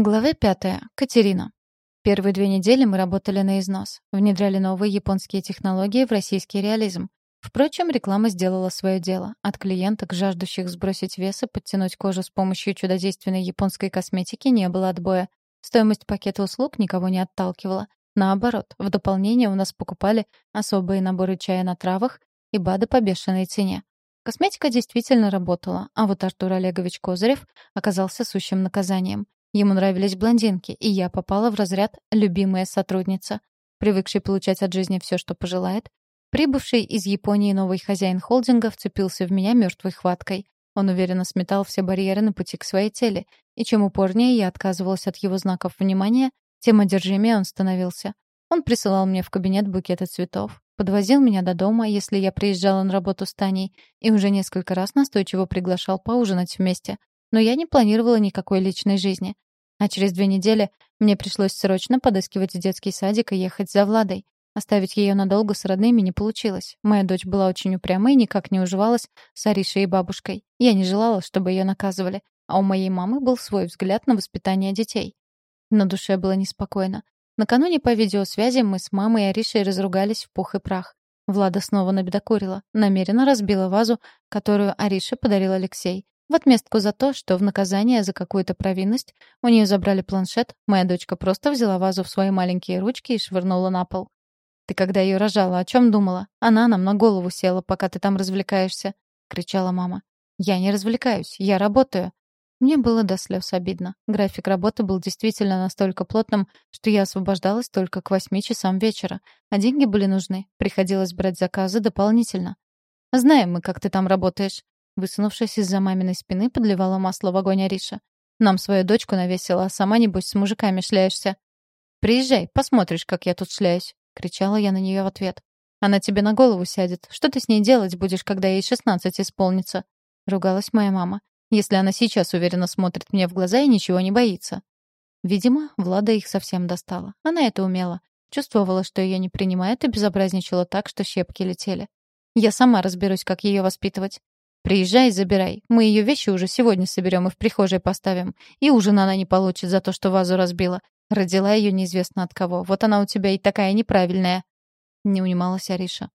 Глава пятая. Катерина. Первые две недели мы работали на износ. Внедряли новые японские технологии в российский реализм. Впрочем, реклама сделала свое дело. От клиенток, жаждущих сбросить вес и подтянуть кожу с помощью чудодейственной японской косметики, не было отбоя. Стоимость пакета услуг никого не отталкивала. Наоборот, в дополнение у нас покупали особые наборы чая на травах и БАДы по бешеной цене. Косметика действительно работала, а вот Артур Олегович Козырев оказался сущим наказанием. Ему нравились блондинки, и я попала в разряд «любимая сотрудница». Привыкший получать от жизни все, что пожелает, прибывший из Японии новый хозяин холдинга вцепился в меня мертвой хваткой. Он уверенно сметал все барьеры на пути к своей цели, и чем упорнее я отказывалась от его знаков внимания, тем одержимее он становился. Он присылал мне в кабинет букеты цветов, подвозил меня до дома, если я приезжала на работу с Таней, и уже несколько раз настойчиво приглашал поужинать вместе. Но я не планировала никакой личной жизни. А через две недели мне пришлось срочно подыскивать детский садик и ехать за Владой. Оставить ее надолго с родными не получилось. Моя дочь была очень упрямой и никак не уживалась с Аришей и бабушкой. Я не желала, чтобы ее наказывали. А у моей мамы был свой взгляд на воспитание детей. На душе было неспокойно. Накануне по видеосвязи мы с мамой и Аришей разругались в пух и прах. Влада снова набедокурила, намеренно разбила вазу, которую Ариша подарил Алексей. В отместку за то, что в наказание за какую-то провинность у нее забрали планшет, моя дочка просто взяла вазу в свои маленькие ручки и швырнула на пол. «Ты когда ее рожала, о чем думала? Она нам на голову села, пока ты там развлекаешься», — кричала мама. «Я не развлекаюсь, я работаю». Мне было до слез обидно. График работы был действительно настолько плотным, что я освобождалась только к восьми часам вечера, а деньги были нужны, приходилось брать заказы дополнительно. «Знаем мы, как ты там работаешь», Высунувшись из-за маминой спины, подливала масло в огонь Ариша. «Нам свою дочку навесила, а сама, небось, с мужиками шляешься». «Приезжай, посмотришь, как я тут шляюсь», — кричала я на нее в ответ. «Она тебе на голову сядет. Что ты с ней делать будешь, когда ей шестнадцать исполнится?» — ругалась моя мама. «Если она сейчас уверенно смотрит мне в глаза и ничего не боится». Видимо, Влада их совсем достала. Она это умела. Чувствовала, что ее не принимают, и безобразничала так, что щепки летели. Я сама разберусь, как ее воспитывать. Приезжай забирай. Мы ее вещи уже сегодня соберем и в прихожей поставим. И ужин она не получит за то, что вазу разбила. Родила ее неизвестно от кого. Вот она у тебя и такая неправильная. Не унималась Ариша.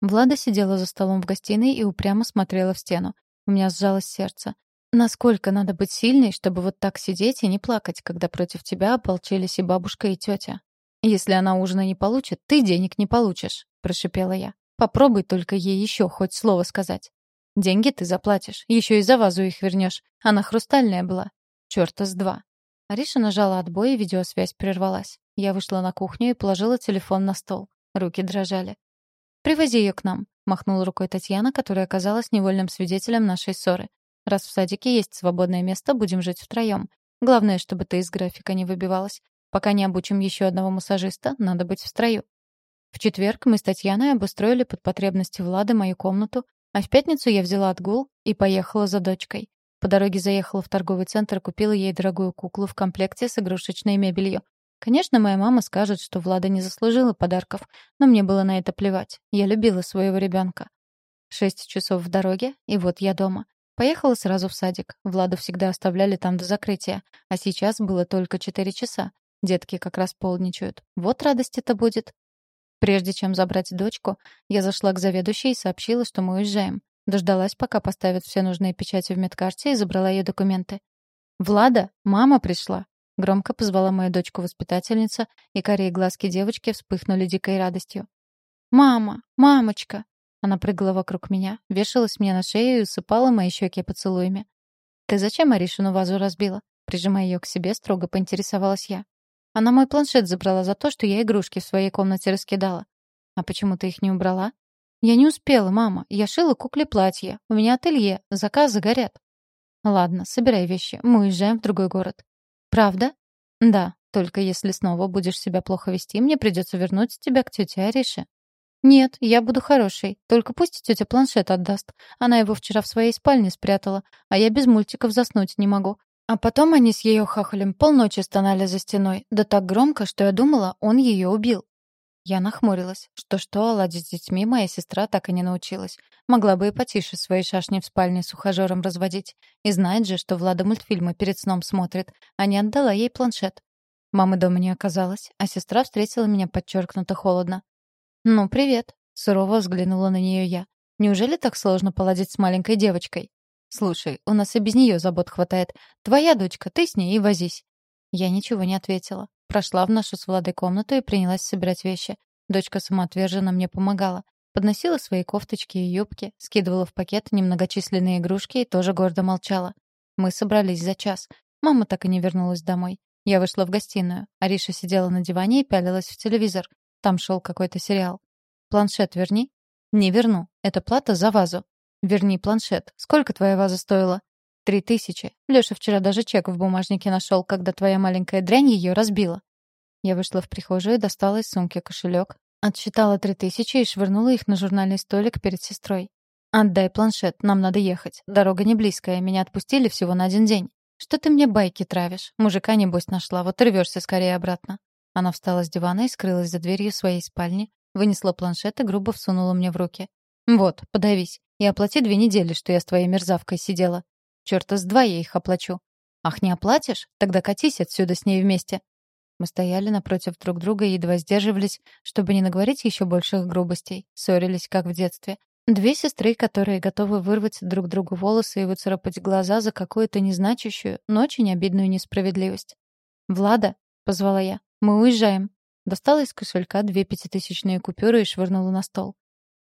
Влада сидела за столом в гостиной и упрямо смотрела в стену. У меня сжалось сердце. Насколько надо быть сильной, чтобы вот так сидеть и не плакать, когда против тебя ополчились и бабушка, и тетя? Если она ужина не получит, ты денег не получишь, прошипела я. Попробуй только ей еще хоть слово сказать. Деньги ты заплатишь. Еще и за вазу их вернешь. Она хрустальная была. Чёрта с два. Ариша нажала отбой, и видеосвязь прервалась. Я вышла на кухню и положила телефон на стол. Руки дрожали. «Привози ее к нам», — махнула рукой Татьяна, которая оказалась невольным свидетелем нашей ссоры. «Раз в садике есть свободное место, будем жить втроем. Главное, чтобы ты из графика не выбивалась. Пока не обучим еще одного массажиста, надо быть в строю». В четверг мы с Татьяной обустроили под потребности Влады мою комнату, а в пятницу я взяла отгул и поехала за дочкой. По дороге заехала в торговый центр и купила ей дорогую куклу в комплекте с игрушечной мебелью. Конечно, моя мама скажет, что Влада не заслужила подарков, но мне было на это плевать. Я любила своего ребенка. Шесть часов в дороге, и вот я дома. Поехала сразу в садик. Владу всегда оставляли там до закрытия, а сейчас было только четыре часа. Детки как раз полдничают. Вот радость это будет. Прежде чем забрать дочку, я зашла к заведующей и сообщила, что мы уезжаем. Дождалась, пока поставят все нужные печати в медкарте и забрала ее документы. «Влада, мама пришла!» Громко позвала мою дочку воспитательница, и корей глазки девочки вспыхнули дикой радостью. «Мама! Мамочка!» Она прыгала вокруг меня, вешалась мне на шею и усыпала мои щеки поцелуями. «Ты зачем Аришину вазу разбила?» Прижимая ее к себе, строго поинтересовалась я. Она мой планшет забрала за то, что я игрушки в своей комнате раскидала. А почему ты их не убрала? Я не успела, мама. Я шила кукле платье. У меня ателье. Заказы горят. Ладно, собирай вещи. Мы уезжаем в другой город. Правда? Да. Только если снова будешь себя плохо вести, мне придется вернуть тебя к тете Арише. «Нет, я буду хорошей. Только пусть тетя планшет отдаст. Она его вчера в своей спальне спрятала, а я без мультиков заснуть не могу. А потом они с ее хахалем полночи стонали за стеной, да так громко, что я думала, он ее убил. Я нахмурилась. Что-что, ладить с детьми моя сестра так и не научилась. Могла бы и потише свои шашни в спальне с ухажером разводить. И знает же, что Влада мультфильмы перед сном смотрит, а не отдала ей планшет. Мамы дома не оказалось, а сестра встретила меня подчеркнуто холодно. «Ну, привет», — сурово взглянула на нее я. «Неужели так сложно поладить с маленькой девочкой?» «Слушай, у нас и без нее забот хватает. Твоя дочка, ты с ней и возись». Я ничего не ответила. Прошла в нашу с Владой комнату и принялась собирать вещи. Дочка самоотверженно мне помогала. Подносила свои кофточки и юбки, скидывала в пакет немногочисленные игрушки и тоже гордо молчала. Мы собрались за час. Мама так и не вернулась домой. Я вышла в гостиную. Ариша сидела на диване и пялилась в телевизор. Там шел какой-то сериал. «Планшет верни». «Не верну. Это плата за вазу». «Верни планшет. Сколько твоя ваза стоила?» Три тысячи. Лёша вчера даже чек в бумажнике нашел, когда твоя маленькая дрянь ее разбила. Я вышла в прихожую, достала из сумки кошелек, отсчитала три тысячи и швырнула их на журнальный столик перед сестрой. «Отдай планшет, нам надо ехать. Дорога не близкая, меня отпустили всего на один день. Что ты мне байки травишь? Мужика, небось, нашла, вот рвешься скорее обратно». Она встала с дивана и скрылась за дверью своей спальни, вынесла планшет и грубо всунула мне в руки. «Вот, подавись, и оплати две недели, что я с твоей мерзавкой сидела. Чёрта с два я их оплачу. Ах, не оплатишь? Тогда катись отсюда с ней вместе. Мы стояли напротив друг друга и едва сдерживались, чтобы не наговорить еще больших грубостей. Ссорились, как в детстве. Две сестры, которые готовы вырвать друг другу волосы и выцарапать глаза за какую-то незначащую, но очень обидную несправедливость. «Влада», — позвала я, — «мы уезжаем». Достала из кошелька две пятитысячные купюры и швырнула на стол.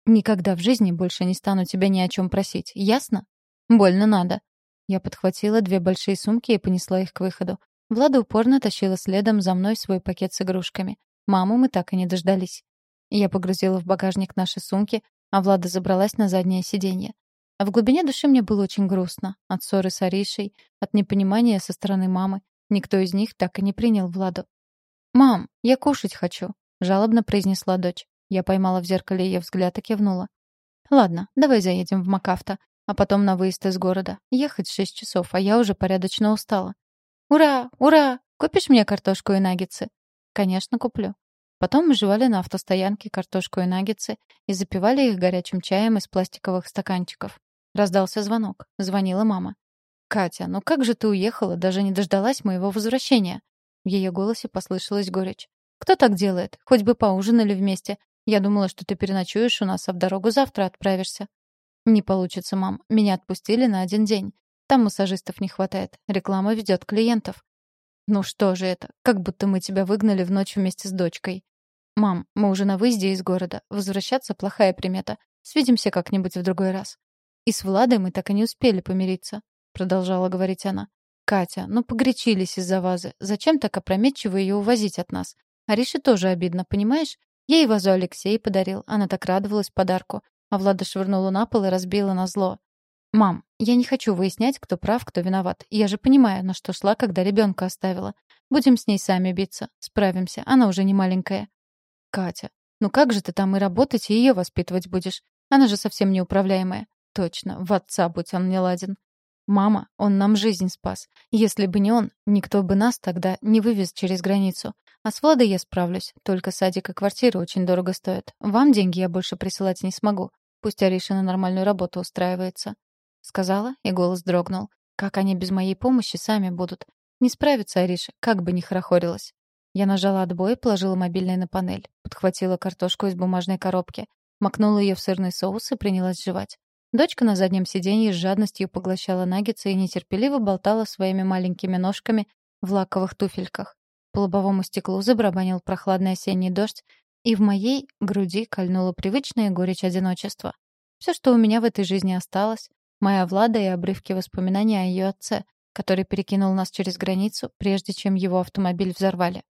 «Никогда в жизни больше не стану тебя ни о чем просить, ясно? Больно надо. Я подхватила две большие сумки и понесла их к выходу. Влада упорно тащила следом за мной свой пакет с игрушками. Маму мы так и не дождались. Я погрузила в багажник наши сумки, а Влада забралась на заднее сиденье. А в глубине души мне было очень грустно. От ссоры с Аришей, от непонимания со стороны мамы. Никто из них так и не принял Владу. «Мам, я кушать хочу», — жалобно произнесла дочь. Я поймала в зеркале ее взгляд и кивнула. «Ладно, давай заедем в Макафта. А потом на выезд из города. Ехать шесть часов, а я уже порядочно устала. «Ура! Ура! Купишь мне картошку и наггетсы?» «Конечно, куплю». Потом мы жевали на автостоянке картошку и наггетсы и запивали их горячим чаем из пластиковых стаканчиков. Раздался звонок. Звонила мама. «Катя, ну как же ты уехала, даже не дождалась моего возвращения?» В ее голосе послышалась горечь. «Кто так делает? Хоть бы поужинали вместе. Я думала, что ты переночуешь у нас, а в дорогу завтра отправишься». «Не получится, мам. Меня отпустили на один день. Там массажистов не хватает. Реклама ведет клиентов». «Ну что же это? Как будто мы тебя выгнали в ночь вместе с дочкой». «Мам, мы уже на выезде из города. Возвращаться — плохая примета. Свидимся как-нибудь в другой раз». «И с Владой мы так и не успели помириться», — продолжала говорить она. «Катя, ну погорячились из-за вазы. Зачем так опрометчиво ее увозить от нас? Арише тоже обидно, понимаешь? Ей вазу Алексей подарил. Она так радовалась подарку. А Влада швырнула на пол и разбила на зло. «Мам, я не хочу выяснять, кто прав, кто виноват. Я же понимаю, на что шла, когда ребенка оставила. Будем с ней сами биться. Справимся. Она уже не маленькая». «Катя, ну как же ты там и работать, и ее воспитывать будешь? Она же совсем неуправляемая». «Точно, в отца будь он не ладен». «Мама, он нам жизнь спас. Если бы не он, никто бы нас тогда не вывез через границу. А с Владой я справлюсь. Только садик и квартира очень дорого стоят. Вам деньги я больше присылать не смогу. Пусть Ариша на нормальную работу устраивается. Сказала, и голос дрогнул. Как они без моей помощи сами будут? Не справится Ариша, как бы ни хорохорилась. Я нажала отбой и положила мобильный на панель. Подхватила картошку из бумажной коробки. Макнула ее в сырный соус и принялась жевать. Дочка на заднем сиденье с жадностью поглощала наггетсы и нетерпеливо болтала своими маленькими ножками в лаковых туфельках. По лобовому стеклу забарабанил прохладный осенний дождь, и в моей груди кольнула привычная горечь одиночества. Все, что у меня в этой жизни осталось, моя Влада и обрывки воспоминаний о ее отце, который перекинул нас через границу, прежде чем его автомобиль взорвали.